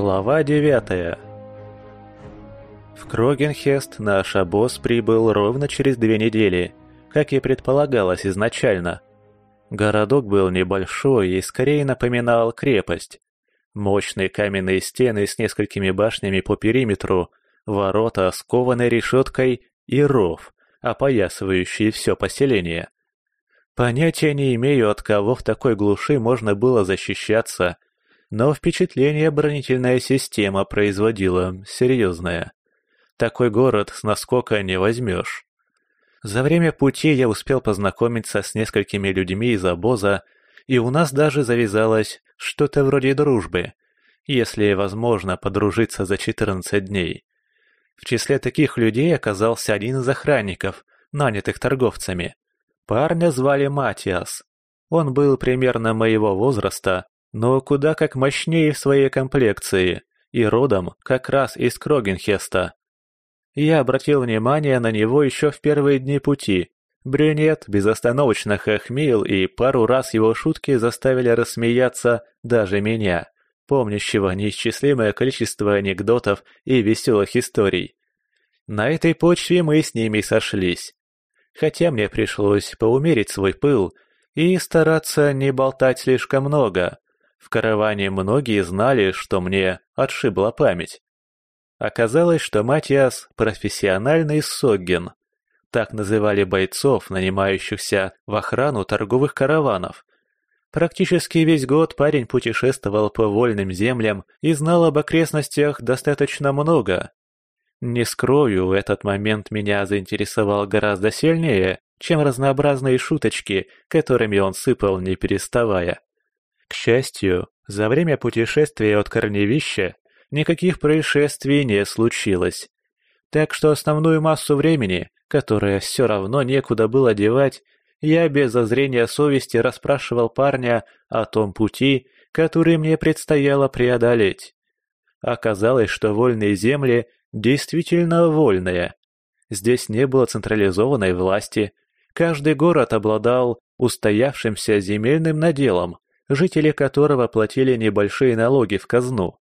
Глава 9 В Крогенхест наш обоз прибыл ровно через две недели, как и предполагалось изначально. Городок был небольшой и скорее напоминал крепость. Мощные каменные стены с несколькими башнями по периметру, ворота скованной решеткой и ров, опоясывающий все поселение. Понятия не имею, от кого в такой глуши можно было защищаться – но впечатление оборонительная система производила серьезное. Такой город с наскока не возьмешь. За время пути я успел познакомиться с несколькими людьми из обоза, и у нас даже завязалось что-то вроде дружбы, если возможно подружиться за 14 дней. В числе таких людей оказался один из охранников, нанятых торговцами. Парня звали Матиас. Он был примерно моего возраста, но куда как мощнее в своей комплекции и родом как раз из Крогенхеста. Я обратил внимание на него еще в первые дни пути. Брюнет безостановочно хохмил, и пару раз его шутки заставили рассмеяться даже меня, помнящего неисчислимое количество анекдотов и веселых историй. На этой почве мы с ними сошлись. Хотя мне пришлось поумерить свой пыл и стараться не болтать слишком много, в караване многие знали, что мне отшибла память. Оказалось, что Матиас – профессиональный соггин. Так называли бойцов, нанимающихся в охрану торговых караванов. Практически весь год парень путешествовал по вольным землям и знал об окрестностях достаточно много. Не скрою, этот момент меня заинтересовал гораздо сильнее, чем разнообразные шуточки, которыми он сыпал не переставая. К счастью, за время путешествия от корневища никаких происшествий не случилось. Так что основную массу времени, которое все равно некуда было девать, я без зазрения совести расспрашивал парня о том пути, который мне предстояло преодолеть. Оказалось, что вольные земли действительно вольные. Здесь не было централизованной власти, каждый город обладал устоявшимся земельным наделом, жители которого платили небольшие налоги в казну,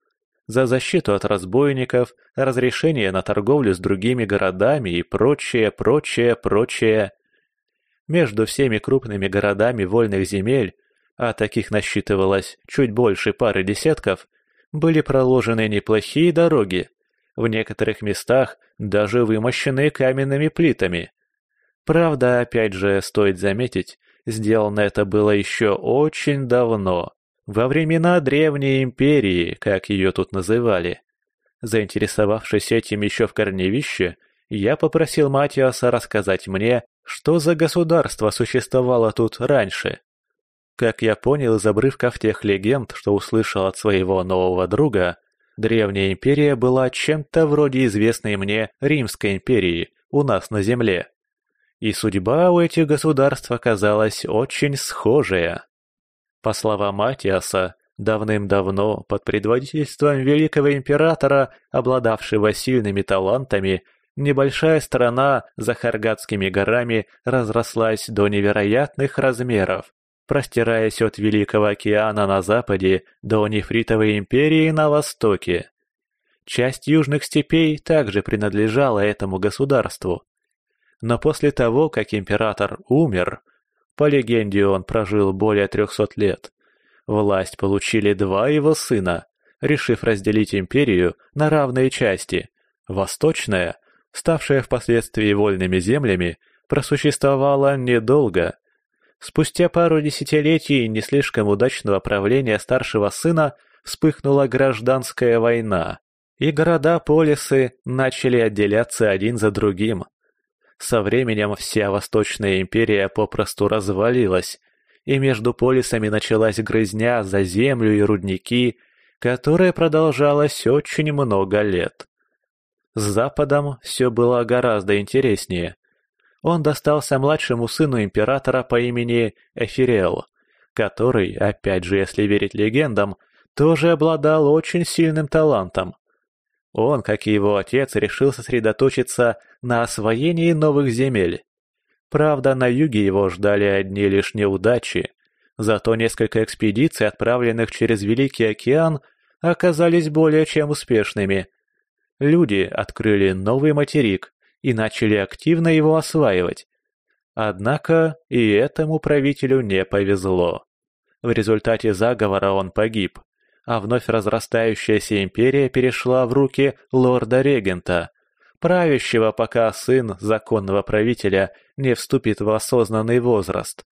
за защиту от разбойников, разрешение на торговлю с другими городами и прочее, прочее, прочее. Между всеми крупными городами вольных земель, а таких насчитывалось чуть больше пары десятков, были проложены неплохие дороги, в некоторых местах даже вымощенные каменными плитами. Правда, опять же, стоит заметить, Сделано это было еще очень давно, во времена Древней Империи, как ее тут называли. Заинтересовавшись этим еще в корневище, я попросил Матиаса рассказать мне, что за государство существовало тут раньше. Как я понял из обрывков тех легенд, что услышал от своего нового друга, Древняя империя была чем-то вроде известной мне Римской империи у нас на земле. И судьба у этих государств оказалась очень схожая. По словам Матиаса, давным-давно под предводительством великого императора, обладавшего сильными талантами, небольшая страна за Харгатскими горами разрослась до невероятных размеров, простираясь от Великого океана на западе до Нефритовой империи на востоке. Часть южных степей также принадлежала этому государству, но после того, как император умер, по легенде он прожил более 300 лет, власть получили два его сына, решив разделить империю на равные части. Восточная, ставшая впоследствии вольными землями, просуществовала недолго. Спустя пару десятилетий не слишком удачного правления старшего сына вспыхнула гражданская война, и города-полисы начали отделяться один за другим, со временем вся Восточная империя попросту развалилась, и между полисами началась грызня за землю и рудники, которая продолжалась очень много лет. С Западом все было гораздо интереснее. Он достался младшему сыну императора по имени Эфирел, который, опять же, если верить легендам, тоже обладал очень сильным талантом. Он, как и его отец, решил сосредоточиться на освоении новых земель. Правда, на юге его ждали одни лишь неудачи, зато несколько экспедиций, отправленных через Великий океан, оказались более чем успешными. Люди открыли новый материк и начали активно его осваивать. Однако и этому правителю не повезло. В результате заговора он погиб а вновь разрастающаяся империя перешла в руки лорда-регента, правящего, пока сын законного правителя не вступит в осознанный возраст.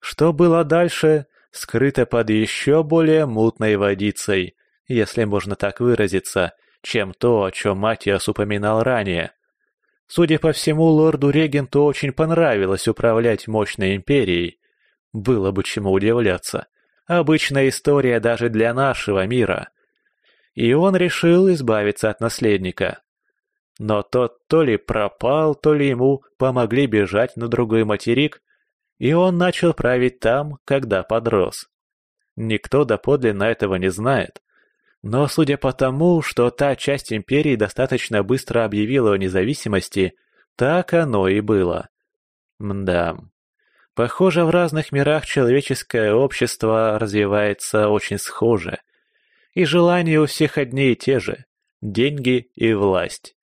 Что было дальше, скрыто под еще более мутной водицей, если можно так выразиться, чем то, о чем Матиас упоминал ранее. Судя по всему, лорду-регенту очень понравилось управлять мощной империей. Было бы чему удивляться. Обычная история даже для нашего мира. И он решил избавиться от наследника. Но тот то ли пропал, то ли ему помогли бежать на другой материк, и он начал править там, когда подрос. Никто доподлинно этого не знает. Но судя по тому, что та часть империи достаточно быстро объявила о независимости, так оно и было. Мда. Похоже, в разных мирах человеческое общество развивается очень схоже. И желания у всех одни и те же – деньги и власть.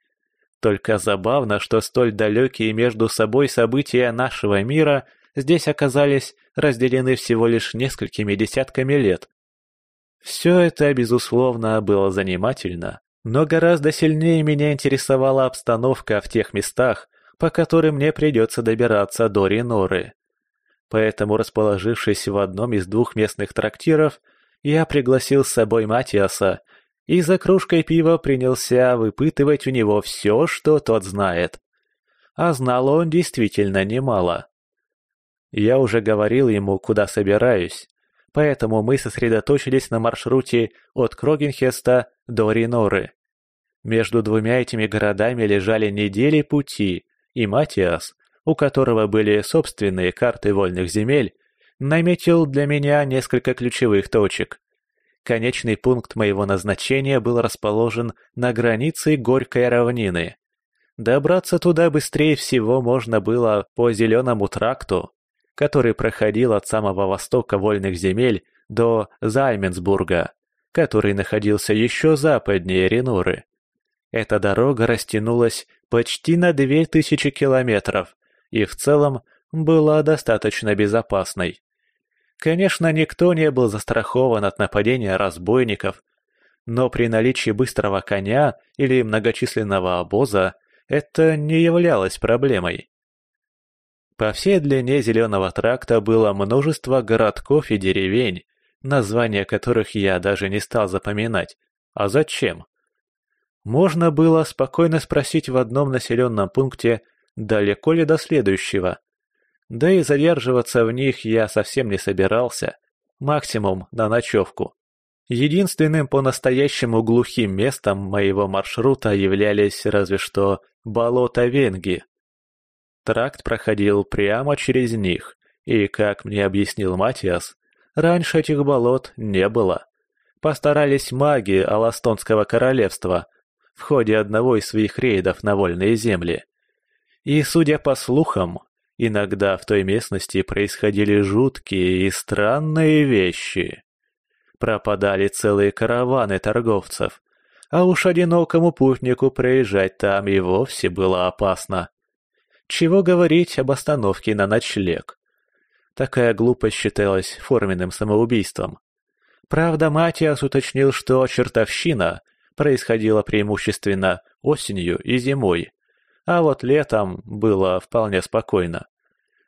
Только забавно, что столь далекие между собой события нашего мира здесь оказались разделены всего лишь несколькими десятками лет. Все это, безусловно, было занимательно, но гораздо сильнее меня интересовала обстановка в тех местах, по которым мне придется добираться до Риноры. Поэтому, расположившись в одном из двух местных трактиров, я пригласил с собой Матиаса и за кружкой пива принялся выпытывать у него все, что тот знает. А знал он действительно немало. Я уже говорил ему, куда собираюсь, поэтому мы сосредоточились на маршруте от Крогенхеста до Риноры. Между двумя этими городами лежали недели пути, и Матиас, у которого были собственные карты вольных земель, наметил для меня несколько ключевых точек. Конечный пункт моего назначения был расположен на границе Горькой равнины. Добраться туда быстрее всего можно было по Зеленому тракту, который проходил от самого востока вольных земель до Займенсбурга, который находился еще западнее Ренуры. Эта дорога растянулась почти на 2000 километров, и в целом была достаточно безопасной. Конечно, никто не был застрахован от нападения разбойников, но при наличии быстрого коня или многочисленного обоза это не являлось проблемой. По всей длине зеленого тракта было множество городков и деревень, названия которых я даже не стал запоминать. А зачем? Можно было спокойно спросить в одном населенном пункте – далеко ли до следующего. Да и задерживаться в них я совсем не собирался. Максимум на ночевку. Единственным по-настоящему глухим местом моего маршрута являлись разве что болота Венги. Тракт проходил прямо через них, и, как мне объяснил Матиас, раньше этих болот не было. Постарались маги Аластонского королевства в ходе одного из своих рейдов на вольные земли. И, судя по слухам, иногда в той местности происходили жуткие и странные вещи. Пропадали целые караваны торговцев, а уж одинокому путнику проезжать там и вовсе было опасно. Чего говорить об остановке на ночлег? Такая глупость считалась форменным самоубийством. Правда, Матиас уточнил, что чертовщина происходила преимущественно осенью и зимой, а вот летом было вполне спокойно.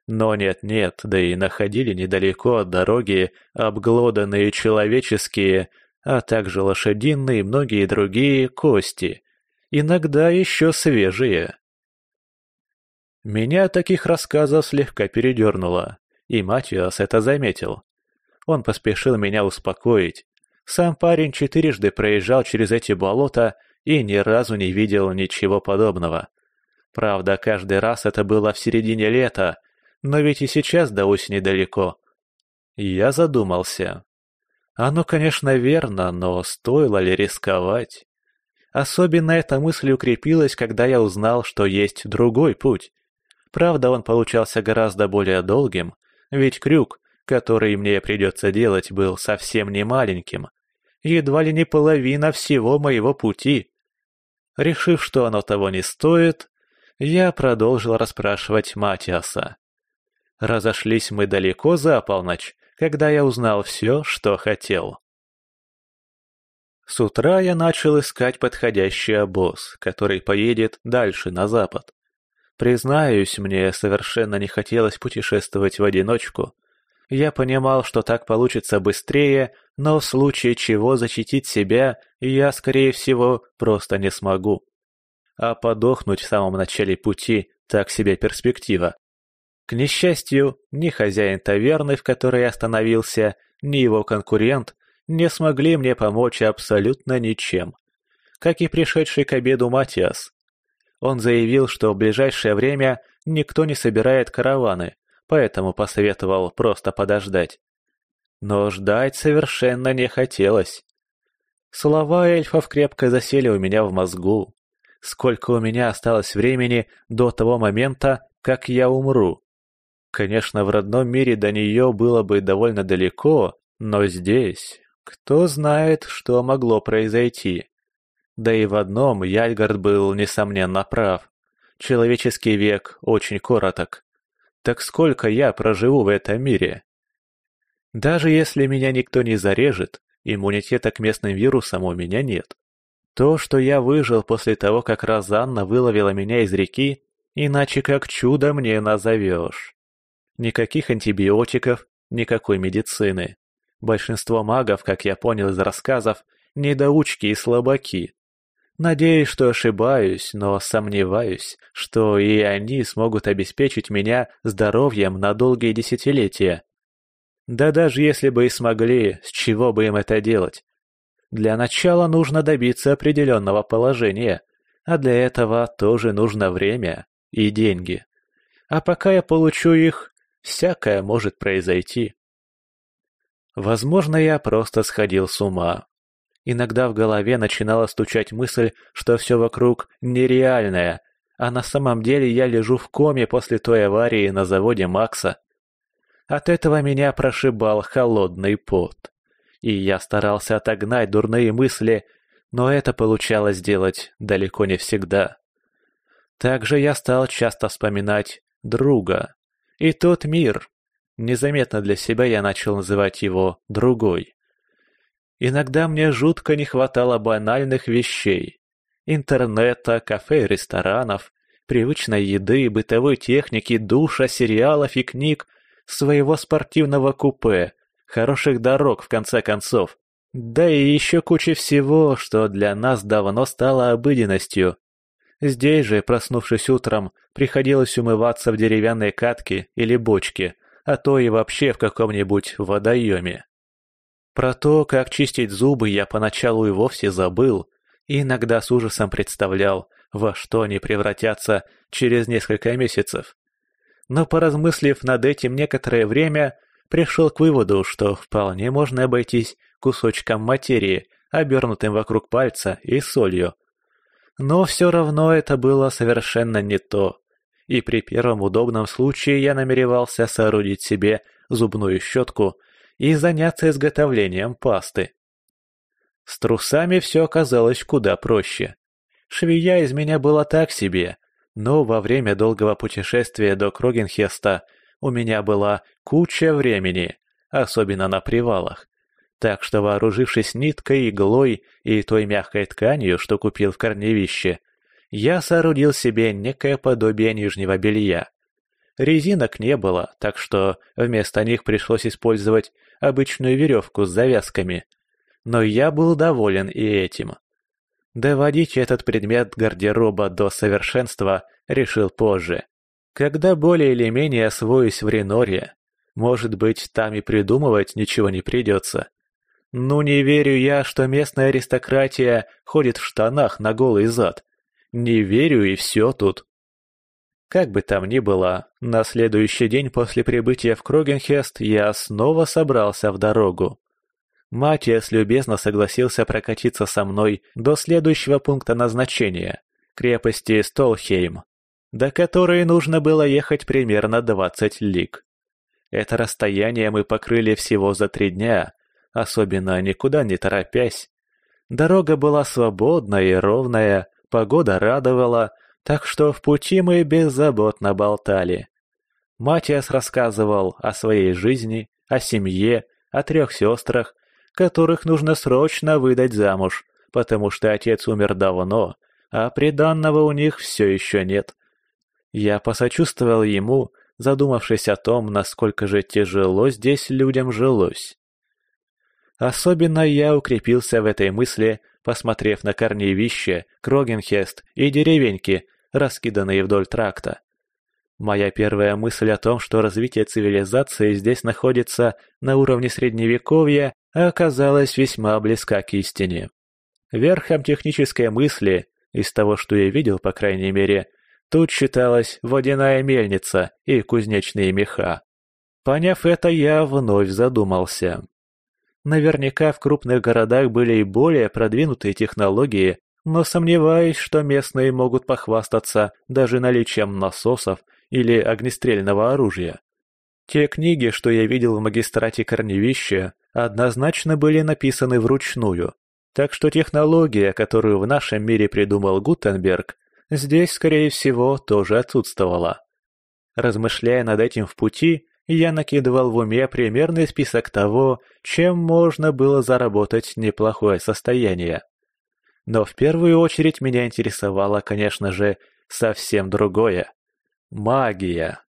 Но нет-нет, да и находили недалеко от дороги обглоданные человеческие, а также лошадиные и многие другие кости, иногда еще свежие. Меня таких рассказов слегка передернуло, и Матиас это заметил. Он поспешил меня успокоить. Сам парень четырежды проезжал через эти болота и ни разу не видел ничего подобного. Правда, каждый раз это было в середине лета, но ведь и сейчас до осени далеко. Я задумался. Оно, конечно, верно, но стоило ли рисковать? Особенно эта мысль укрепилась, когда я узнал, что есть другой путь. Правда, он получался гораздо более долгим, ведь крюк, который мне придется делать, был совсем не маленьким. Едва ли не половина всего моего пути. Решив, что оно того не стоит, я продолжил расспрашивать Матиаса. Разошлись мы далеко за полночь, когда я узнал все, что хотел. С утра я начал искать подходящий обоз, который поедет дальше на запад. Признаюсь, мне совершенно не хотелось путешествовать в одиночку. Я понимал, что так получится быстрее, но в случае чего защитить себя я, скорее всего, просто не смогу а подохнуть в самом начале пути – так себе перспектива. К несчастью, ни хозяин таверны, в которой я остановился, ни его конкурент не смогли мне помочь абсолютно ничем. Как и пришедший к обеду Матиас. Он заявил, что в ближайшее время никто не собирает караваны, поэтому посоветовал просто подождать. Но ждать совершенно не хотелось. Слова эльфов крепко засели у меня в мозгу, сколько у меня осталось времени до того момента, как я умру. Конечно, в родном мире до нее было бы довольно далеко, но здесь кто знает, что могло произойти. Да и в одном Яльгард был, несомненно, прав. Человеческий век очень короток. Так сколько я проживу в этом мире? Даже если меня никто не зарежет, иммунитета к местным вирусам у меня нет. То, что я выжил после того, как Розанна выловила меня из реки, иначе как чудо мне назовешь. Никаких антибиотиков, никакой медицины. Большинство магов, как я понял из рассказов, недоучки и слабаки. Надеюсь, что ошибаюсь, но сомневаюсь, что и они смогут обеспечить меня здоровьем на долгие десятилетия. Да даже если бы и смогли, с чего бы им это делать? Для начала нужно добиться определенного положения, а для этого тоже нужно время и деньги. А пока я получу их, всякое может произойти. Возможно, я просто сходил с ума. Иногда в голове начинала стучать мысль, что все вокруг нереальное, а на самом деле я лежу в коме после той аварии на заводе Макса. От этого меня прошибал холодный пот и я старался отогнать дурные мысли, но это получалось делать далеко не всегда. Также я стал часто вспоминать друга и тот мир. Незаметно для себя я начал называть его «другой». Иногда мне жутко не хватало банальных вещей. Интернета, кафе и ресторанов, привычной еды, бытовой техники, душа, сериалов и книг, своего спортивного купе, хороших дорог, в конце концов. Да и еще куча всего, что для нас давно стало обыденностью. Здесь же, проснувшись утром, приходилось умываться в деревянной катке или бочке, а то и вообще в каком-нибудь водоеме. Про то, как чистить зубы, я поначалу и вовсе забыл, и иногда с ужасом представлял, во что они превратятся через несколько месяцев. Но поразмыслив над этим некоторое время, пришел к выводу, что вполне можно обойтись кусочком материи, обернутым вокруг пальца и солью. Но все равно это было совершенно не то. И при первом удобном случае я намеревался соорудить себе зубную щетку и заняться изготовлением пасты. С трусами все оказалось куда проще. Швея из меня была так себе, но во время долгого путешествия до Крогенхеста – у меня была куча времени, особенно на привалах. Так что, вооружившись ниткой, иглой и той мягкой тканью, что купил в корневище, я соорудил себе некое подобие нижнего белья. Резинок не было, так что вместо них пришлось использовать обычную веревку с завязками. Но я был доволен и этим. Доводить этот предмет гардероба до совершенства решил позже. Когда более или менее освоюсь в Реноре, может быть, там и придумывать ничего не придется. Ну, не верю я, что местная аристократия ходит в штанах на голый зад. Не верю и все тут. Как бы там ни было, на следующий день после прибытия в Крогенхест я снова собрался в дорогу. Матиас любезно согласился прокатиться со мной до следующего пункта назначения – крепости Столхейм, до которой нужно было ехать примерно 20 лиг. Это расстояние мы покрыли всего за три дня, особенно никуда не торопясь. Дорога была свободная и ровная, погода радовала, так что в пути мы беззаботно болтали. Матиас рассказывал о своей жизни, о семье, о трех сестрах, которых нужно срочно выдать замуж, потому что отец умер давно, а приданного у них все еще нет — я посочувствовал ему, задумавшись о том, насколько же тяжело здесь людям жилось. Особенно я укрепился в этой мысли, посмотрев на корневище, Крогенхест и деревеньки, раскиданные вдоль тракта. Моя первая мысль о том, что развитие цивилизации здесь находится на уровне средневековья, оказалась весьма близка к истине. Верхом технической мысли, из того, что я видел, по крайней мере, Тут считалась водяная мельница и кузнечные меха. Поняв это, я вновь задумался. Наверняка в крупных городах были и более продвинутые технологии, но сомневаюсь, что местные могут похвастаться даже наличием насосов или огнестрельного оружия. Те книги, что я видел в магистрате Корневища, однозначно были написаны вручную, так что технология, которую в нашем мире придумал Гутенберг, здесь, скорее всего, тоже отсутствовала. Размышляя над этим в пути, я накидывал в уме примерный список того, чем можно было заработать неплохое состояние. Но в первую очередь меня интересовало, конечно же, совсем другое. Магия.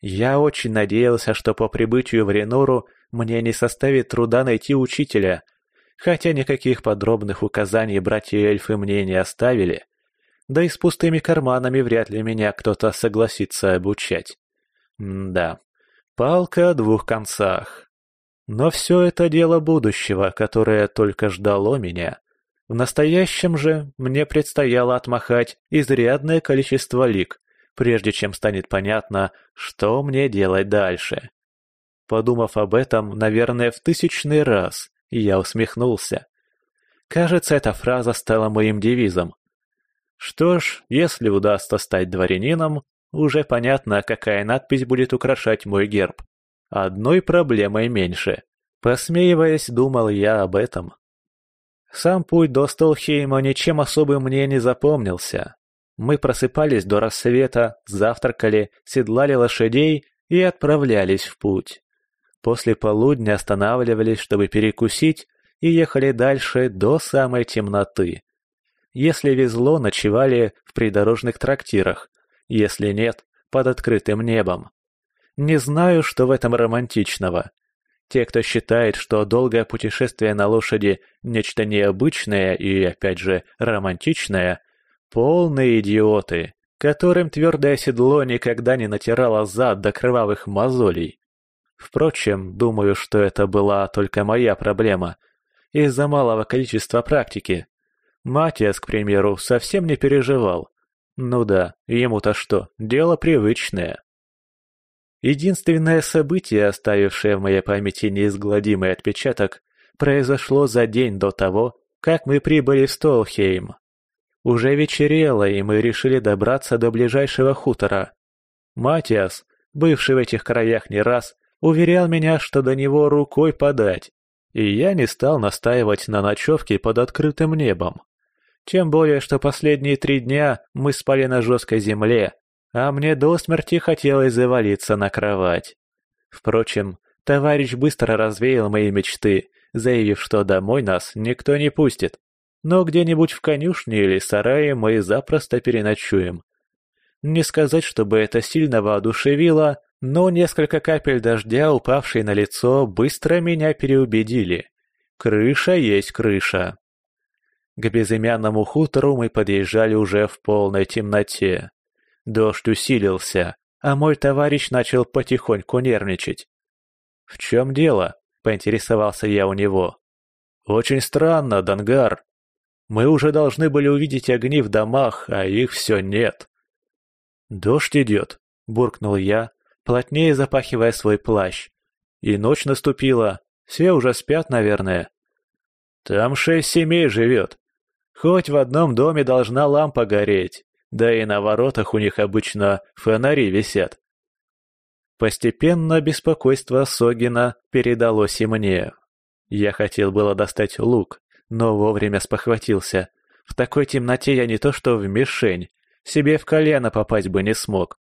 Я очень надеялся, что по прибытию в Ренору мне не составит труда найти учителя, хотя никаких подробных указаний братья эльфы мне не оставили. Да и с пустыми карманами вряд ли меня кто-то согласится обучать. М да, палка о двух концах. Но все это дело будущего, которое только ждало меня. В настоящем же мне предстояло отмахать изрядное количество лик, прежде чем станет понятно, что мне делать дальше. Подумав об этом, наверное, в тысячный раз, я усмехнулся. Кажется, эта фраза стала моим девизом. Что ж, если удастся стать дворянином, уже понятно, какая надпись будет украшать мой герб. Одной проблемой меньше. Посмеиваясь, думал я об этом. Сам путь до Столхейма ничем особым мне не запомнился. Мы просыпались до рассвета, завтракали, седлали лошадей и отправлялись в путь. После полудня останавливались, чтобы перекусить, и ехали дальше до самой темноты. Если везло, ночевали в придорожных трактирах, если нет, под открытым небом. Не знаю, что в этом романтичного. Те, кто считает, что долгое путешествие на лошади – нечто необычное и, опять же, романтичное, полные идиоты, которым твердое седло никогда не натирало зад до кровавых мозолей. Впрочем, думаю, что это была только моя проблема из-за малого количества практики. Матиас, к примеру, совсем не переживал. Ну да, ему-то что, дело привычное. Единственное событие, оставившее в моей памяти неизгладимый отпечаток, произошло за день до того, как мы прибыли в Столхейм. Уже вечерело, и мы решили добраться до ближайшего хутора. Матиас, бывший в этих краях не раз, уверял меня, что до него рукой подать, и я не стал настаивать на ночевке под открытым небом. Тем более, что последние три дня мы спали на жесткой земле, а мне до смерти хотелось завалиться на кровать. Впрочем, товарищ быстро развеял мои мечты, заявив, что домой нас никто не пустит. Но где-нибудь в конюшне или сарае мы запросто переночуем. Не сказать, чтобы это сильно воодушевило, но несколько капель дождя, упавшей на лицо, быстро меня переубедили. Крыша есть крыша. К безымянному хутору мы подъезжали уже в полной темноте. Дождь усилился, а мой товарищ начал потихоньку нервничать. «В чем дело?» – поинтересовался я у него. «Очень странно, Дангар. Мы уже должны были увидеть огни в домах, а их все нет». «Дождь идет», – буркнул я, плотнее запахивая свой плащ. «И ночь наступила. Все уже спят, наверное». «Там шесть семей живет», Хоть в одном доме должна лампа гореть, да и на воротах у них обычно фонари висят. Постепенно беспокойство Согина передалось и мне. Я хотел было достать лук, но вовремя спохватился. В такой темноте я не то что в мишень, себе в колено попасть бы не смог.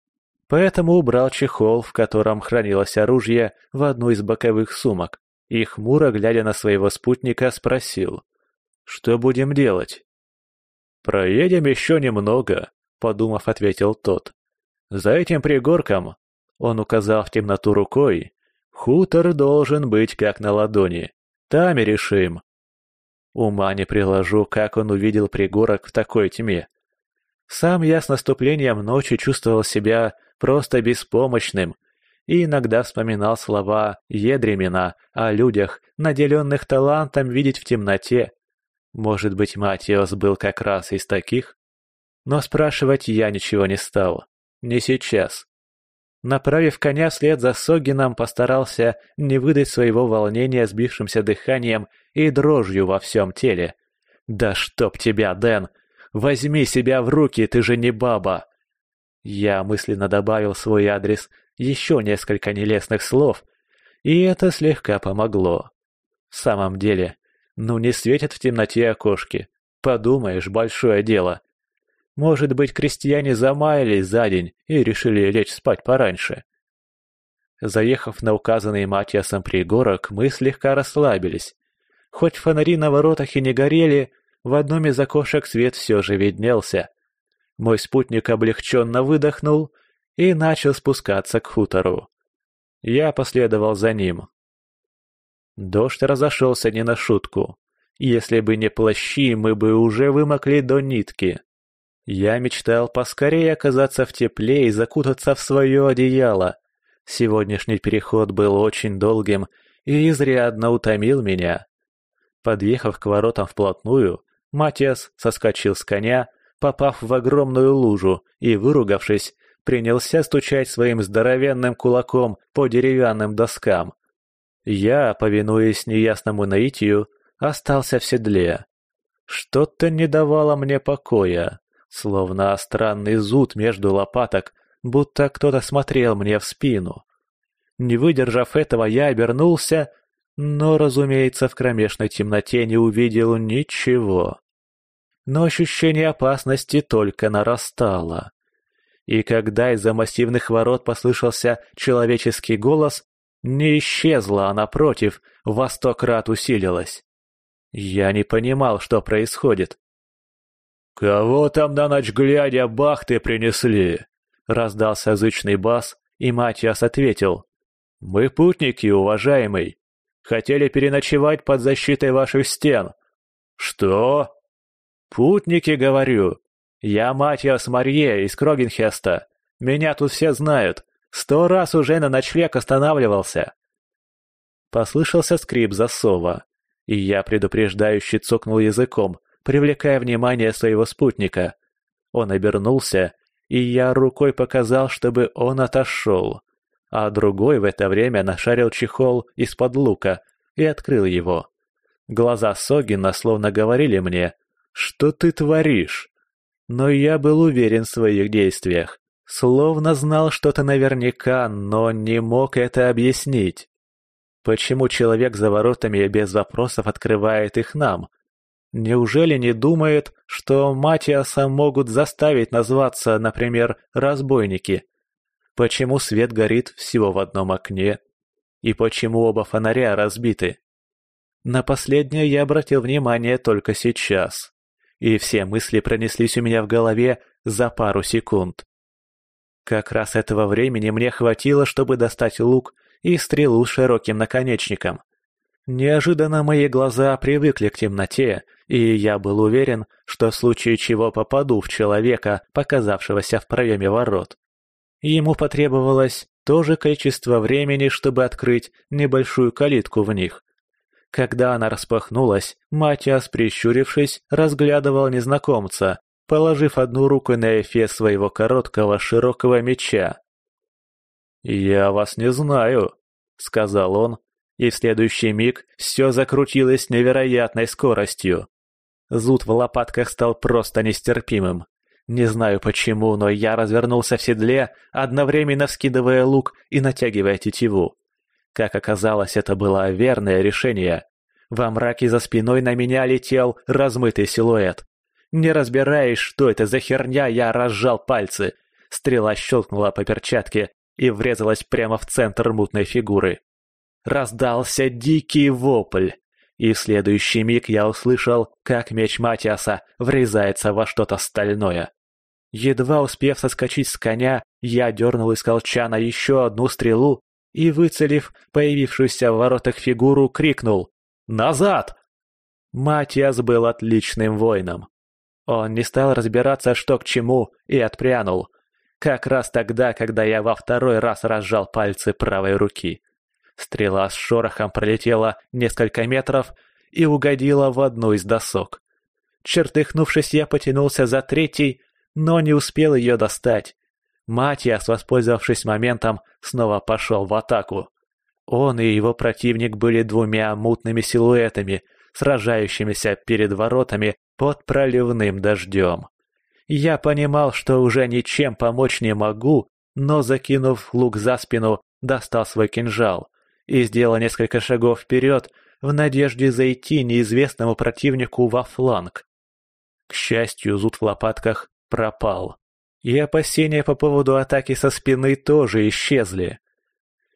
Поэтому убрал чехол, в котором хранилось оружие, в одну из боковых сумок и, хмуро глядя на своего спутника, спросил. Что будем делать? Проедем еще немного, подумав, ответил тот. За этим пригорком, он указал в темноту рукой, хутор должен быть как на ладони. Там и решим. Ума не приложу, как он увидел пригорок в такой тьме. Сам я с наступлением ночи чувствовал себя просто беспомощным и иногда вспоминал слова Едремина о людях, наделенных талантом видеть в темноте. Может быть, Матиос был как раз из таких? Но спрашивать я ничего не стал. Не сейчас. Направив коня вслед за Согином, постарался не выдать своего волнения сбившимся дыханием и дрожью во всем теле. «Да чтоб тебя, Дэн! Возьми себя в руки, ты же не баба!» Я мысленно добавил свой адрес еще несколько нелестных слов, и это слегка помогло. В самом деле, но не светят в темноте окошки. Подумаешь, большое дело. Может быть, крестьяне замаялись за день и решили лечь спать пораньше. Заехав на указанный Матиасом пригорок, мы слегка расслабились. Хоть фонари на воротах и не горели, в одном из окошек свет все же виднелся. Мой спутник облегченно выдохнул и начал спускаться к хутору. Я последовал за ним, Дождь разошелся не на шутку. Если бы не плащи, мы бы уже вымокли до нитки. Я мечтал поскорее оказаться в тепле и закутаться в свое одеяло. Сегодняшний переход был очень долгим и изрядно утомил меня. Подъехав к воротам вплотную, Матиас соскочил с коня, попав в огромную лужу и, выругавшись, принялся стучать своим здоровенным кулаком по деревянным доскам. Я, повинуясь неясному наитию, остался в седле. Что-то не давало мне покоя, словно странный зуд между лопаток, будто кто-то смотрел мне в спину. Не выдержав этого, я обернулся, но, разумеется, в кромешной темноте не увидел ничего. Но ощущение опасности только нарастало. И когда из-за массивных ворот послышался человеческий голос, не исчезла, а напротив, во сто крат усилилась. Я не понимал, что происходит. «Кого там на ночь глядя бахты принесли?» — раздался язычный бас, и Матиас ответил. «Мы путники, уважаемый. Хотели переночевать под защитой ваших стен». «Что?» «Путники, говорю. Я Матиас Марье из Крогенхеста. Меня тут все знают. Сто раз уже на ночлег останавливался!» Послышался скрип засова, и я предупреждающе цокнул языком, привлекая внимание своего спутника. Он обернулся, и я рукой показал, чтобы он отошел, а другой в это время нашарил чехол из-под лука и открыл его. Глаза Согина словно говорили мне «Что ты творишь?» Но я был уверен в своих действиях. Словно знал что-то наверняка, но не мог это объяснить. Почему человек за воротами без вопросов открывает их нам? Неужели не думает, что Матиаса могут заставить назваться, например, разбойники? Почему свет горит всего в одном окне? И почему оба фонаря разбиты? На последнее я обратил внимание только сейчас. И все мысли пронеслись у меня в голове за пару секунд. Как раз этого времени мне хватило, чтобы достать лук и стрелу с широким наконечником. Неожиданно мои глаза привыкли к темноте, и я был уверен, что в случае чего попаду в человека, показавшегося в проеме ворот. Ему потребовалось то же количество времени, чтобы открыть небольшую калитку в них. Когда она распахнулась, Матиас, прищурившись, разглядывал незнакомца, положив одну руку на эфес своего короткого широкого меча. «Я вас не знаю», — сказал он, и в следующий миг все закрутилось невероятной скоростью. Зуд в лопатках стал просто нестерпимым. Не знаю почему, но я развернулся в седле, одновременно вскидывая лук и натягивая тетиву. Как оказалось, это было верное решение. Во мраке за спиной на меня летел размытый силуэт. Не разбираешь, что это за херня, я разжал пальцы. Стрела щелкнула по перчатке и врезалась прямо в центр мутной фигуры. Раздался дикий вопль, и в следующий миг я услышал, как меч Матиаса врезается во что-то стальное. Едва успев соскочить с коня, я дернул из колчана еще одну стрелу и, выцелив появившуюся в воротах фигуру, крикнул «Назад!». Матиас был отличным воином. Он не стал разбираться, что к чему, и отпрянул. Как раз тогда, когда я во второй раз разжал пальцы правой руки. Стрела с шорохом пролетела несколько метров и угодила в одну из досок. Чертыхнувшись, я потянулся за третий, но не успел ее достать. Матиас, воспользовавшись моментом, снова пошел в атаку. Он и его противник были двумя мутными силуэтами, сражающимися перед воротами под проливным дождем. Я понимал, что уже ничем помочь не могу, но, закинув лук за спину, достал свой кинжал и сделал несколько шагов вперед в надежде зайти неизвестному противнику во фланг. К счастью, зуд в лопатках пропал, и опасения по поводу атаки со спины тоже исчезли.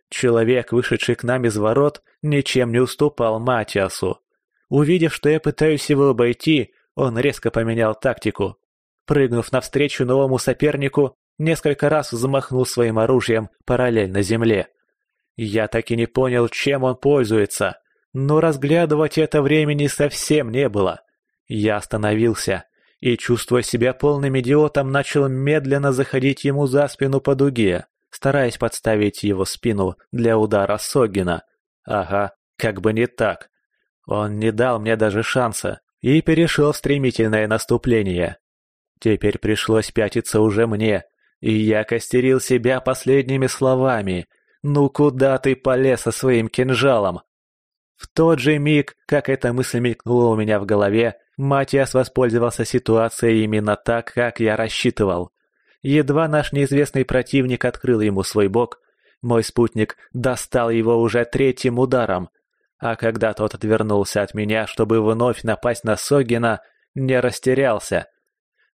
Человек, вышедший к нам из ворот, ничем не уступал Матиасу. Увидев, что я пытаюсь его обойти, он резко поменял тактику. Прыгнув навстречу новому сопернику, несколько раз взмахнул своим оружием параллельно земле. Я так и не понял, чем он пользуется, но разглядывать это времени совсем не было. Я остановился и, чувствуя себя полным идиотом, начал медленно заходить ему за спину по дуге, стараясь подставить его спину для удара Согина. Ага, как бы не так. Он не дал мне даже шанса и перешел в стремительное наступление. Теперь пришлось пятиться уже мне, и я костерил себя последними словами «Ну куда ты полез со своим кинжалом?» В тот же миг, как эта мысль мелькнула у меня в голове, Матиас воспользовался ситуацией именно так, как я рассчитывал. Едва наш неизвестный противник открыл ему свой бок, мой спутник достал его уже третьим ударом, а когда тот отвернулся от меня, чтобы вновь напасть на Согина, не растерялся.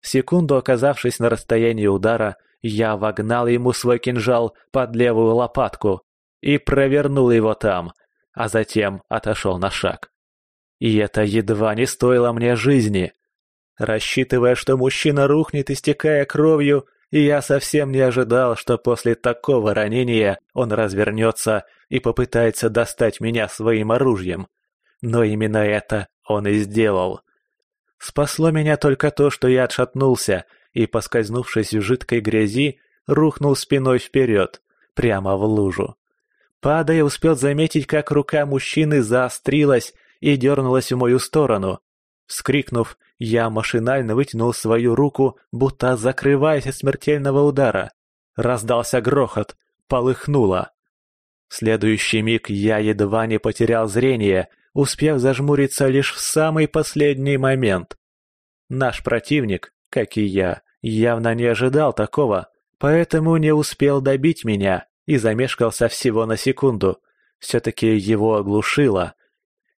Секунду оказавшись на расстоянии удара, я вогнал ему свой кинжал под левую лопатку и провернул его там, а затем отошел на шаг. И это едва не стоило мне жизни. Рассчитывая, что мужчина рухнет, истекая кровью, и я совсем не ожидал, что после такого ранения он развернется и попытается достать меня своим оружием. Но именно это он и сделал. Спасло меня только то, что я отшатнулся и, поскользнувшись в жидкой грязи, рухнул спиной вперед, прямо в лужу. Падая, успел заметить, как рука мужчины заострилась и дернулась в мою сторону, Вскрикнув, я машинально вытянул свою руку, будто закрываясь от смертельного удара. Раздался грохот, полыхнуло. В следующий миг я едва не потерял зрение, успев зажмуриться лишь в самый последний момент. Наш противник, как и я, явно не ожидал такого, поэтому не успел добить меня и замешкался всего на секунду. Все-таки его оглушило,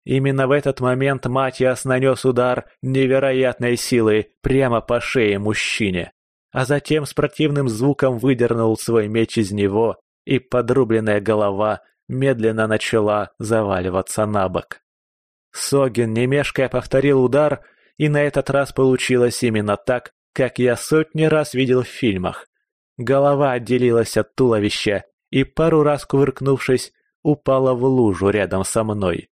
Именно в этот момент Матиас нанес удар невероятной силы прямо по шее мужчине, а затем с противным звуком выдернул свой меч из него, и подрубленная голова медленно начала заваливаться на бок. Согин, не мешкая, повторил удар, и на этот раз получилось именно так, как я сотни раз видел в фильмах. Голова отделилась от туловища и, пару раз кувыркнувшись, упала в лужу рядом со мной.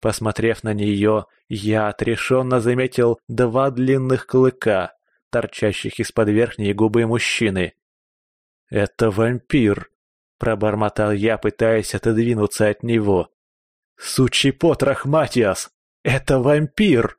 Посмотрев на нее, я отрешенно заметил два длинных клыка, торчащих из-под верхней губы мужчины. «Это вампир», — пробормотал я, пытаясь отодвинуться от него. «Сучий потрох, Матиас! Это вампир!»